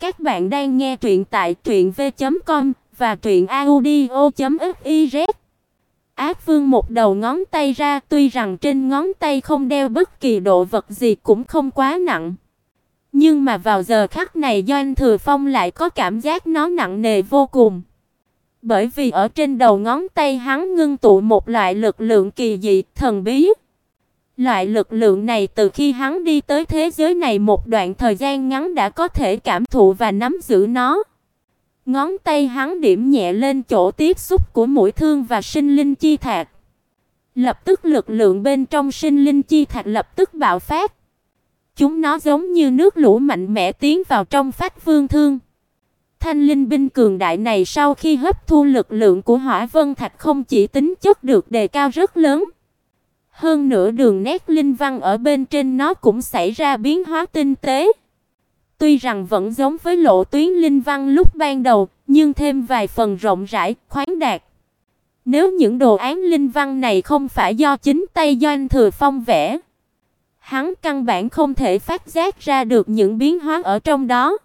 Các bạn đang nghe truyện tại truyệnv.com và truyệnaudio.fiz. Ác Vương một đầu ngón tay ra, tuy rằng trên ngón tay không đeo bất kỳ độ vật gì cũng không quá nặng. Nhưng mà vào giờ khắc này Doanh Thừa Phong lại có cảm giác nó nặng nề vô cùng. Bởi vì ở trên đầu ngón tay hắn ngưng tụ một loại lực lượng kỳ dị, thần bí. Loại lực lượng này từ khi hắn đi tới thế giới này một đoạn thời gian ngắn đã có thể cảm thụ và nắm giữ nó. Ngón tay hắn điểm nhẹ lên chỗ tiếp xúc của mũi thương và sinh linh chi thạch. Lập tức lực lượng bên trong sinh linh chi thạch lập tức bạo phát. Chúng nó giống như nước lũ mạnh mẽ tiến vào trong phách vương thương. Thanh linh binh cường đại này sau khi hấp thu lực lượng của Hỏa Vân Thạch không chỉ tính chất được đề cao rất lớn, hơn nữa đường nét linh văn ở bên trên nó cũng xảy ra biến hóa tinh tế. Tuy rằng vẫn giống với lộ tuyến linh văn lúc ban đầu, nhưng thêm vài phần rộng rãi, khoáng đạt. Nếu những đồ án linh văn này không phải do chính tay Doanh Thừa Phong vẽ, hắn căn bản không thể phát giác ra được những biến hóa ở trong đó.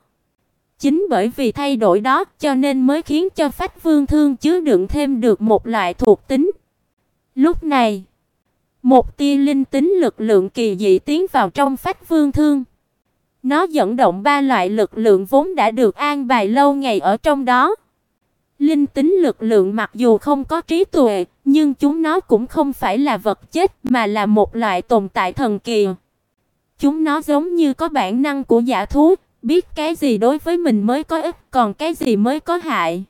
Chính bởi vì thay đổi đó, cho nên mới khiến cho Phách Vương Thương chứa đựng thêm được một loại thuộc tính. Lúc này, một tia linh tính lực lượng kỳ dị tiến vào trong Phách Vương Thương. Nó dẫn động ba loại lực lượng vốn đã được an bài lâu ngày ở trong đó. Linh tính lực lượng mặc dù không có trí tuệ, nhưng chúng nó cũng không phải là vật chết mà là một loại tồn tại thần kỳ. Chúng nó giống như có bản năng của giả thú, biết cái gì đối với mình mới có ích, còn cái gì mới có hại.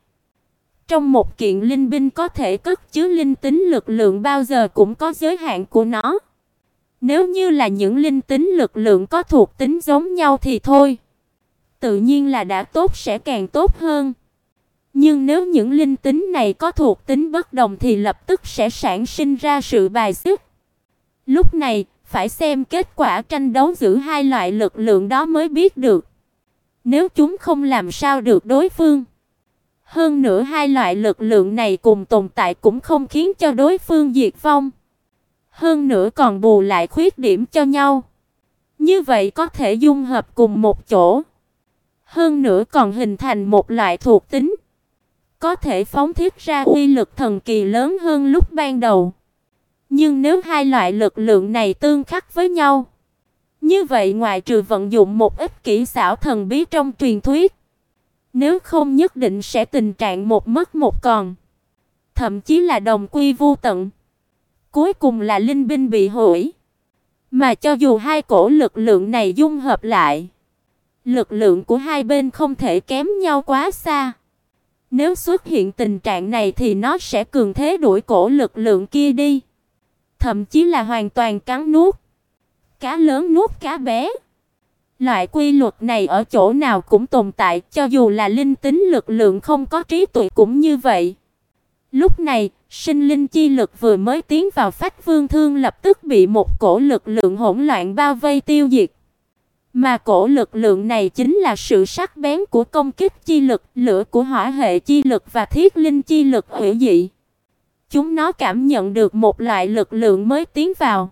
Trong một kiện linh binh có thể cất chứa linh tính lực lượng bao giờ cũng có giới hạn của nó. Nếu như là những linh tính lực lượng có thuộc tính giống nhau thì thôi, tự nhiên là đã tốt sẽ càng tốt hơn. Nhưng nếu những linh tính này có thuộc tính bất đồng thì lập tức sẽ sản sinh ra sự bài xích. Lúc này, phải xem kết quả tranh đấu giữa hai loại lực lượng đó mới biết được. Nếu chúng không làm sao được đối phương, hơn nữa hai loại lực lượng này cùng tồn tại cũng không khiến cho đối phương diệt vong. Hơn nữa còn bù lại khuyết điểm cho nhau. Như vậy có thể dung hợp cùng một chỗ. Hơn nữa còn hình thành một loại thuộc tính. Có thể phóng thiết ra uy lực thần kỳ lớn hơn lúc ban đầu. Nhưng nếu hai loại lực lượng này tương khắc với nhau, như vậy ngoài trừ vận dụng một ít kỹ xảo thần bí trong truyền thuyết, nếu không nhất định sẽ tình trạng một mất một còn, thậm chí là đồng quy vu tận. Cuối cùng là linh binh bị hủy. Mà cho dù hai cổ lực lượng này dung hợp lại, lực lượng của hai bên không thể kém nhau quá xa. Nếu xuất hiện tình trạng này thì nó sẽ cường thế đuổi cổ lực lượng kia đi, thậm chí là hoàn toàn cắn nuốt. Cá lớn nuốt cá bé. Loại quy luật này ở chỗ nào cũng tồn tại, cho dù là linh tính lực lượng không có trí tuệ cũng như vậy. Lúc này, sinh linh chi lực vừa mới tiến vào Phách Vương Thương lập tức bị một cổ lực lượng hỗn loạn bao vây tiêu diệt. Mà cổ lực lượng này chính là sự sắc bén của công kích chi lực, lửa của hỏa hệ chi lực và thiết linh chi lực hủy dị. Chúng nó cảm nhận được một loại lực lượng mới tiến vào.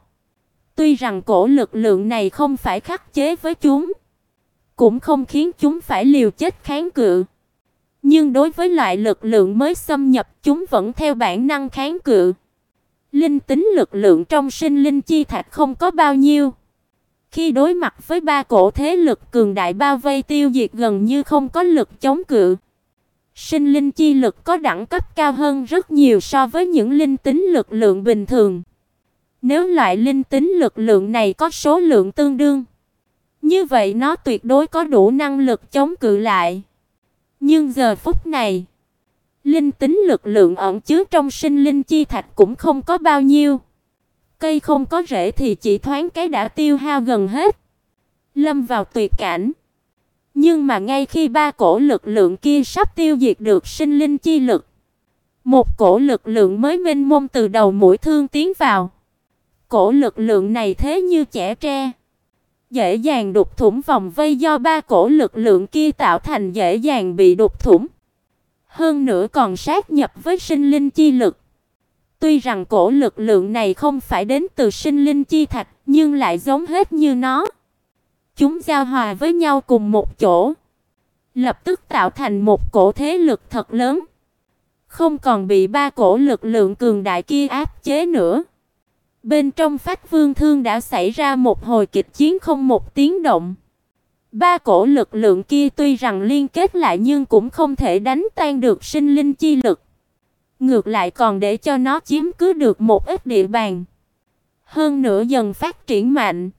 Tuy rằng cổ lực lượng này không phải khắc chế với chúng, cũng không khiến chúng phải liều chết kháng cự. Nhưng đối với loại lực lượng mới xâm nhập, chúng vẫn theo bản năng kháng cự. Linh tính lực lượng trong sinh linh chi thạch không có bao nhiêu. Khi đối mặt với ba cổ thế lực cường đại bao vây tiêu diệt gần như không có lực chống cự. Sinh linh chi lực có đẳng cấp cao hơn rất nhiều so với những linh tính lực lượng bình thường. Nếu loại linh tính lực lượng này có số lượng tương đương, như vậy nó tuyệt đối có đủ năng lực chống cự lại. Nhưng giờ phút này, linh tính lực lượng ẩn chứa trong sinh linh chi thạch cũng không có bao nhiêu. Cây không có rễ thì chỉ thoáng cái đã tiêu hao gần hết, lâm vào tuyệt cảnh. Nhưng mà ngay khi ba cổ lực lượng kia sắp tiêu diệt được sinh linh chi lực, một cổ lực lượng mới mênh mông từ đầu mũi thương tiến vào. Cổ lực lượng này thế như chẻ tre, dễ dàng đục thủng vòng vây do ba cổ lực lượng kia tạo thành dễ dàng bị đục thủng. Hơn nữa còn sát nhập với sinh linh chi lực. Tuy rằng cổ lực lượng này không phải đến từ sinh linh chi thạch, nhưng lại giống hết như nó. Chúng giao hòa với nhau cùng một chỗ. lập tức tạo thành một cổ thế lực thật lớn, không còn bị ba cổ lực lượng cường đại kia áp chế nữa. Bên trong Phách Vương Thương đã xảy ra một hồi kịch chiến không một tiếng động. Ba cổ lực lượng kia tuy rằng liên kết lại nhưng cũng không thể đánh tan được sinh linh chi lực. Ngược lại còn để cho nó chiếm cứ được một ít địa bàn. Hơn nữa dần phát triển mạnh.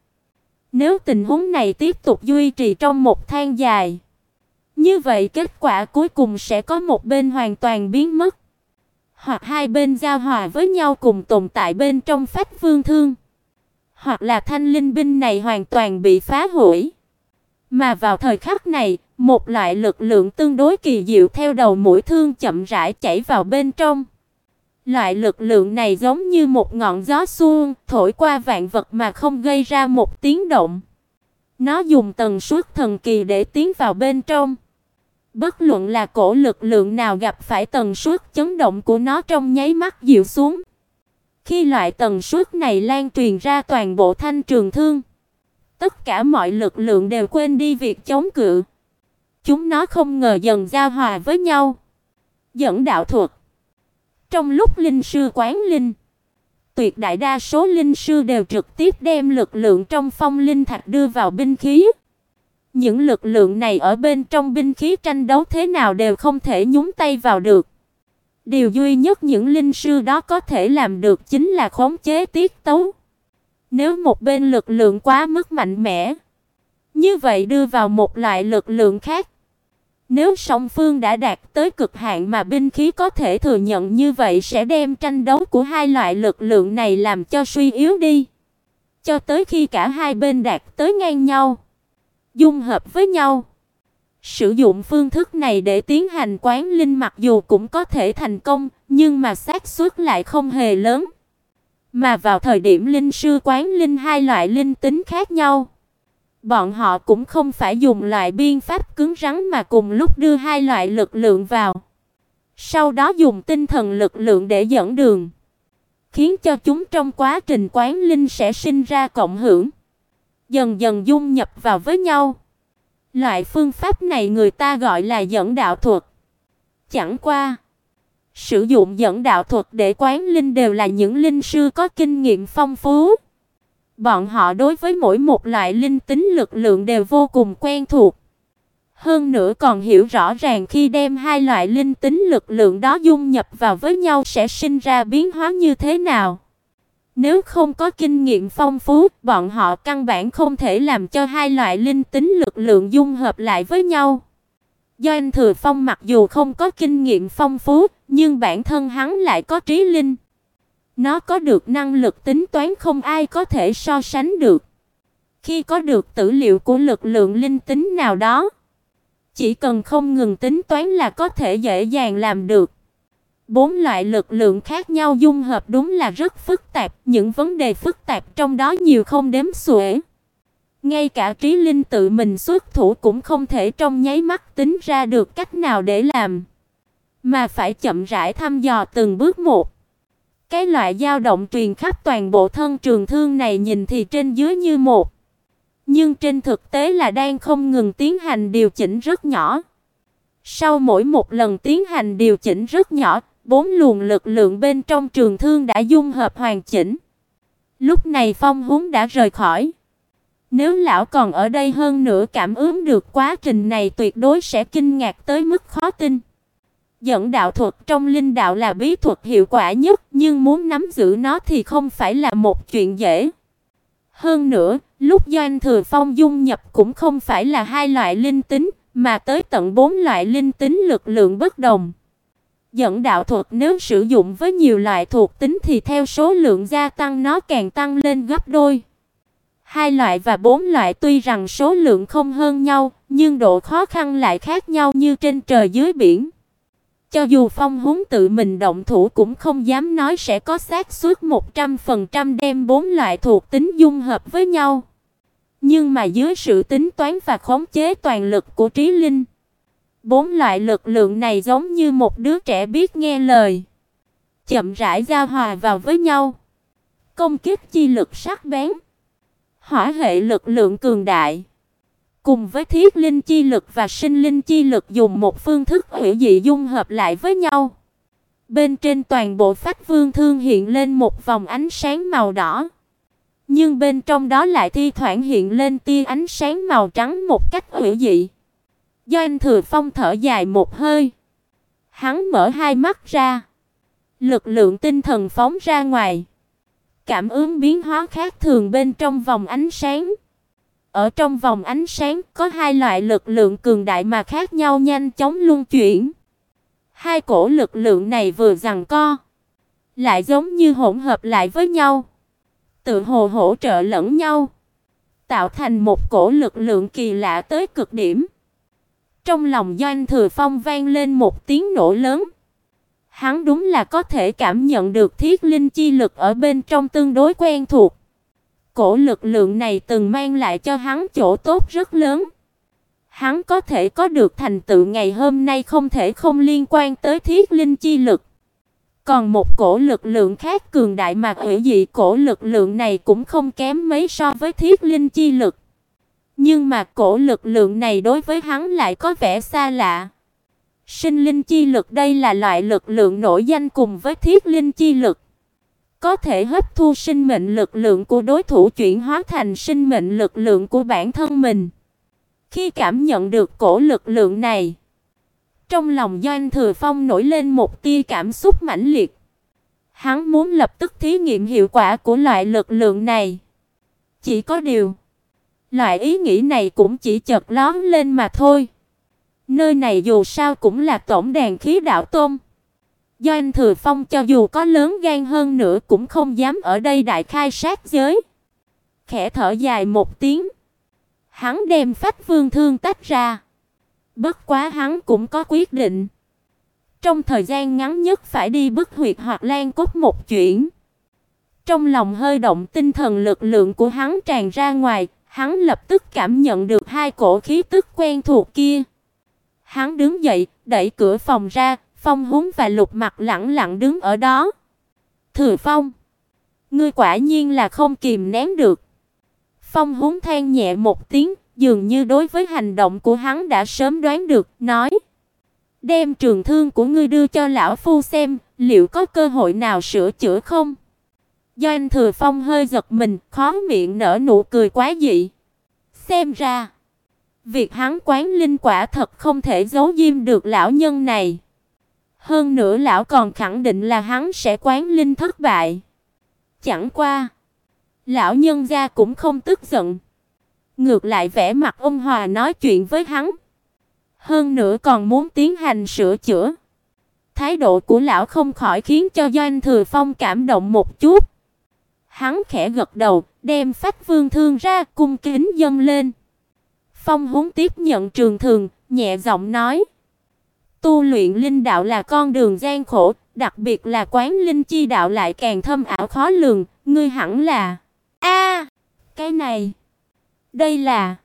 Nếu tình huống này tiếp tục duy trì trong một tháng dài, như vậy kết quả cuối cùng sẽ có một bên hoàn toàn biến mất, hoặc hai bên giao hòa với nhau cùng tồn tại bên trong phách vương thương, hoặc là thanh linh binh này hoàn toàn bị phá hủy. Mà vào thời khắc này, một loại lực lượng tương đối kỳ diệu theo đầu mũi thương chậm rãi chảy vào bên trong. Loại lực lượng này giống như một ngọn gió xuông, thổi qua vạn vật mà không gây ra một tiếng động. Nó dùng tần suất thần kỳ để tiến vào bên trong. Bất luận là cổ lực lượng nào gặp phải tần suất chấn động của nó trong nháy mắt dịu xuống. Khi loại tần suất này lan truyền ra toàn bộ thanh trường thương, tất cả mọi lực lượng đều quên đi việc chống cự. Chúng nó không ngờ dần giao hòa với nhau. Dẫn đạo thuật. Trong lúc linh sư quán linh, tuyệt đại đa số linh sư đều trực tiếp đem lực lượng trong phong linh thạch đưa vào binh khí. Những lực lượng này ở bên trong binh khí tranh đấu thế nào đều không thể nhúng tay vào được. Điều duy nhất những linh sư đó có thể làm được chính là khống chế tiết tấu. Nếu một bên lực lượng quá mức mạnh mẽ, như vậy đưa vào một loại lực lượng khác. Nếu song phương đã đạt tới cực hạn mà binh khí có thể thừa nhận như vậy sẽ đem tranh đấu của hai loại lực lượng này làm cho suy yếu đi. Cho tới khi cả hai bên đạt tới ngang nhau, dung hợp với nhau. Sử dụng phương thức này để tiến hành quán linh mặc dù cũng có thể thành công, nhưng mà xác suất lại không hề lớn. Mà vào thời điểm linh sư quán linh hai loại linh tính khác nhau, bọn họ cũng không phải dùng loại biên pháp cứng rắn mà cùng lúc đưa hai loại lực lượng vào. Sau đó dùng tinh thần lực lượng để dẫn đường, khiến cho chúng trong quá trình quán linh sẽ sinh ra cộng hưởng, dần dần dung nhập vào với nhau. Loại phương pháp này người ta gọi là dẫn đạo thuật. Chẳng qua, Sử dụng dẫn đạo thuật để quán linh đều là những linh sư có kinh nghiệm phong phú. Bọn họ đối với mỗi một loại linh tính lực lượng đều vô cùng quen thuộc. Hơn nữa còn hiểu rõ ràng khi đem hai loại linh tính lực lượng đó dung nhập vào với nhau sẽ sinh ra biến hóa như thế nào. Nếu không có kinh nghiệm phong phú, bọn họ căn bản không thể làm cho hai loại linh tính lực lượng dung hợp lại với nhau. Do anh Thừa Phong mặc dù không có kinh nghiệm phong phú, nhưng bản thân hắn lại có trí linh. Nó có được năng lực tính toán không ai có thể so sánh được. Khi có được tử liệu của lực lượng linh tính nào đó, chỉ cần không ngừng tính toán là có thể dễ dàng làm được. Bốn loại lực lượng khác nhau dung hợp đúng là rất phức tạp, những vấn đề phức tạp trong đó nhiều không đếm xuể. Ngay cả trí linh tự mình xuất thủ cũng không thể trong nháy mắt tính ra được cách nào để làm, mà phải chậm rãi thăm dò từng bước một. Cái loại dao động truyền khắp toàn bộ thân trường thương này nhìn thì trên dưới như một, nhưng trên thực tế là đang không ngừng tiến hành điều chỉnh rất nhỏ. Sau mỗi một lần tiến hành điều chỉnh rất nhỏ, bốn luồng lực lượng bên trong trường thương đã dung hợp hoàn chỉnh. Lúc này Phong Húng đã rời khỏi. Nếu lão còn ở đây hơn nữa cảm ứng được quá trình này tuyệt đối sẽ kinh ngạc tới mức khó tin. Dẫn đạo thuật trong linh đạo là bí thuật hiệu quả nhất, nhưng muốn nắm giữ nó thì không phải là một chuyện dễ. Hơn nữa, lúc Doanh Thừa Phong dung nhập cũng không phải là hai loại linh tính, mà tới tận bốn loại linh tính lực lượng bất đồng. Dẫn đạo thuật nếu sử dụng với nhiều loại thuộc tính thì theo số lượng gia tăng nó càng tăng lên gấp đôi. Hai loại và bốn loại tuy rằng số lượng không hơn nhau, nhưng độ khó khăn lại khác nhau như trên trời dưới biển. Cho dù Phong Húng tự mình động thủ cũng không dám nói sẽ có xác suất 100% đem bốn loại thuộc tính dung hợp với nhau. Nhưng mà dưới sự tính toán và khống chế toàn lực của trí linh, bốn loại lực lượng này giống như một đứa trẻ biết nghe lời, chậm rãi giao hòa vào với nhau. Công kích chi lực sắc bén, hỏa hệ lực lượng cường đại, cùng với thiết linh chi lực và sinh linh chi lực dùng một phương thức hủy dị dung hợp lại với nhau. Bên trên toàn bộ phách vương thương hiện lên một vòng ánh sáng màu đỏ. Nhưng bên trong đó lại thi thoảng hiện lên tia ánh sáng màu trắng một cách hủy dị. Do anh Thừa Phong thở dài một hơi. Hắn mở hai mắt ra. Lực lượng tinh thần phóng ra ngoài. Cảm ứng biến hóa khác thường bên trong vòng ánh sáng. Ở trong vòng ánh sáng có hai loại lực lượng cường đại mà khác nhau nhanh chóng luân chuyển. Hai cổ lực lượng này vừa giằng co, lại giống như hỗn hợp lại với nhau, tự hồ hỗ trợ lẫn nhau, tạo thành một cổ lực lượng kỳ lạ tới cực điểm. Trong lòng Doanh Thừa Phong vang lên một tiếng nổ lớn. Hắn đúng là có thể cảm nhận được thiết linh chi lực ở bên trong tương đối quen thuộc. Cổ lực lượng này từng mang lại cho hắn chỗ tốt rất lớn. Hắn có thể có được thành tựu ngày hôm nay không thể không liên quan tới thiết linh chi lực. Còn một cổ lực lượng khác cường đại mà hủy dị cổ lực lượng này cũng không kém mấy so với thiết linh chi lực. Nhưng mà cổ lực lượng này đối với hắn lại có vẻ xa lạ. Sinh linh chi lực đây là loại lực lượng nổi danh cùng với thiết linh chi lực. Có thể hấp thu sinh mệnh lực lượng của đối thủ chuyển hóa thành sinh mệnh lực lượng của bản thân mình. Khi cảm nhận được cổ lực lượng này, trong lòng Doanh Thừa Phong nổi lên một tia cảm xúc mãnh liệt. Hắn muốn lập tức thí nghiệm hiệu quả của loại lực lượng này. Chỉ có điều, loại ý nghĩ này cũng chỉ chợt lóe lên mà thôi. Nơi này dù sao cũng là tổng đàn khí đạo tôm. do anh Thừa Phong cho dù có lớn gan hơn nữa cũng không dám ở đây đại khai sát giới. Khẽ thở dài một tiếng, hắn đem Phách Vương Thương tách ra. Bất quá hắn cũng có quyết định. Trong thời gian ngắn nhất phải đi bức huyệt hoặc lan cốt một chuyển. Trong lòng hơi động tinh thần lực lượng của hắn tràn ra ngoài, hắn lập tức cảm nhận được hai cổ khí tức quen thuộc kia. Hắn đứng dậy, đẩy cửa phòng ra, Phong Húng và Lục Mặc lặng lặng đứng ở đó. "Thừa Phong, ngươi quả nhiên là không kìm nén được." Phong Húng than nhẹ một tiếng, dường như đối với hành động của hắn đã sớm đoán được, nói: "Đem trường thương của ngươi đưa cho lão phu xem, liệu có cơ hội nào sửa chữa không?" Doanh Thừa Phong hơi giật mình, khó miệng nở nụ cười quá dị. Xem ra, việc hắn quán linh quả thật không thể giấu diêm được lão nhân này. Hơn nữa lão còn khẳng định là hắn sẽ quán linh thất bại. Chẳng qua, lão nhân gia cũng không tức giận, ngược lại vẻ mặt ôn hòa nói chuyện với hắn. Hơn nữa còn muốn tiến hành sửa chữa. Thái độ của lão không khỏi khiến cho Doanh Thừa Phong cảm động một chút. Hắn khẽ gật đầu, đem Phách Vương thương ra, cung kính dâng lên. Phong Húng tiếp nhận trường thường, nhẹ giọng nói: Tu luyện linh đạo là con đường gian khổ, đặc biệt là quán linh chi đạo lại càng thâm ảo khó lường, ngươi hẳn là A, cái này, đây là